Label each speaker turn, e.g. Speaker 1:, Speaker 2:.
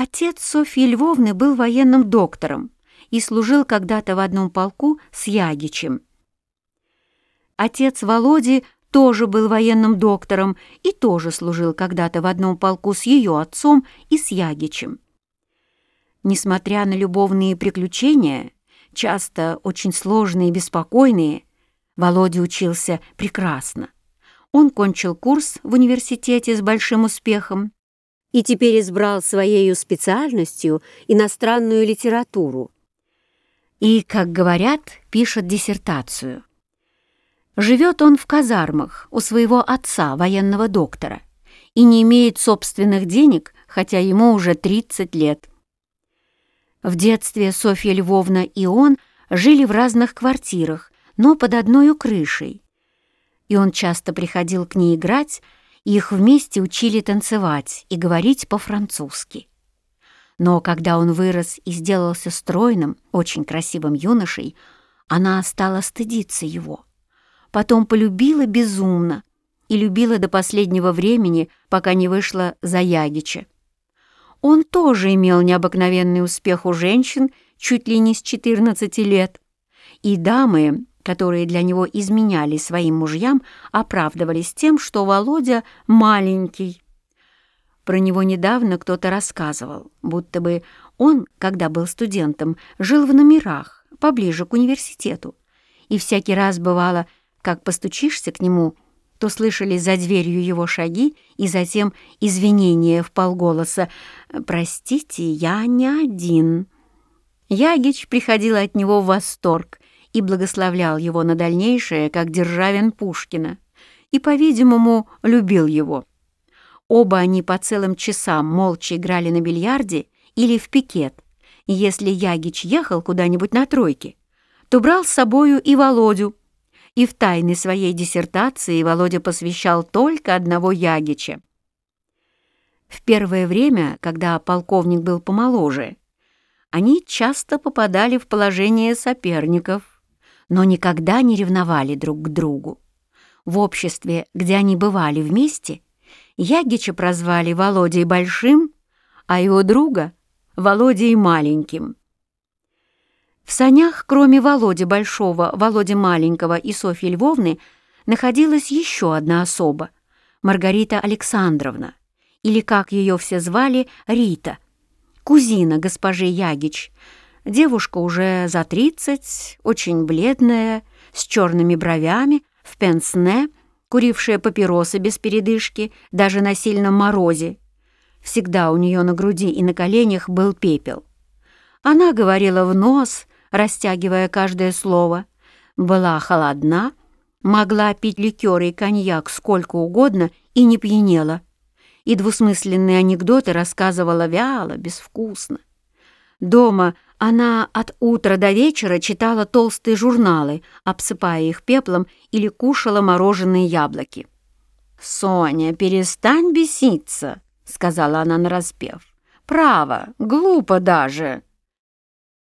Speaker 1: Отец Софьи Львовны был военным доктором и служил когда-то в одном полку с Ягичем. Отец Володи тоже был военным доктором и тоже служил когда-то в одном полку с ее отцом и с Ягичем. Несмотря на любовные приключения, часто очень сложные и беспокойные, Володя учился прекрасно. Он кончил курс в университете с большим успехом и теперь избрал своей специальностью иностранную литературу. И, как говорят, пишет диссертацию. Живет он в казармах у своего отца, военного доктора, и не имеет собственных денег, хотя ему уже 30 лет. В детстве Софья Львовна и он жили в разных квартирах, но под одной крышей. И он часто приходил к ней играть, их вместе учили танцевать и говорить по-французски. Но когда он вырос и сделался стройным, очень красивым юношей, она стала стыдиться его — потом полюбила безумно и любила до последнего времени, пока не вышла за Ягича. Он тоже имел необыкновенный успех у женщин чуть ли не с 14 лет, и дамы, которые для него изменяли своим мужьям, оправдывались тем, что Володя маленький. Про него недавно кто-то рассказывал, будто бы он, когда был студентом, жил в номерах, поближе к университету, и всякий раз бывало – как постучишься к нему, то слышали за дверью его шаги и затем извинения в полголоса «Простите, я не один». Ягич приходил от него в восторг и благословлял его на дальнейшее, как Державин Пушкина, и, по-видимому, любил его. Оба они по целым часам молча играли на бильярде или в пикет, и если Ягич ехал куда-нибудь на тройке, то брал с собою и Володю, и в тайны своей диссертации Володя посвящал только одного Ягича. В первое время, когда полковник был помоложе, они часто попадали в положение соперников, но никогда не ревновали друг к другу. В обществе, где они бывали вместе, Ягича прозвали Володей Большим, а его друга — Володей Маленьким. В санях, кроме Володи Большого, Володи Маленького и Софьи Львовны, находилась еще одна особа — Маргарита Александровна, или, как ее все звали, Рита, кузина госпожи Ягич, девушка уже за тридцать, очень бледная, с черными бровями, в пенсне, курившая папиросы без передышки, даже на сильном морозе. Всегда у нее на груди и на коленях был пепел. Она говорила в нос, растягивая каждое слово, была холодна, могла пить ликеры и коньяк сколько угодно и не пьянела, и двусмысленные анекдоты рассказывала вяло, безвкусно. Дома она от утра до вечера читала толстые журналы, обсыпая их пеплом или кушала мороженые яблоки. «Соня, перестань беситься», — сказала она нараспев. «Право, глупо даже».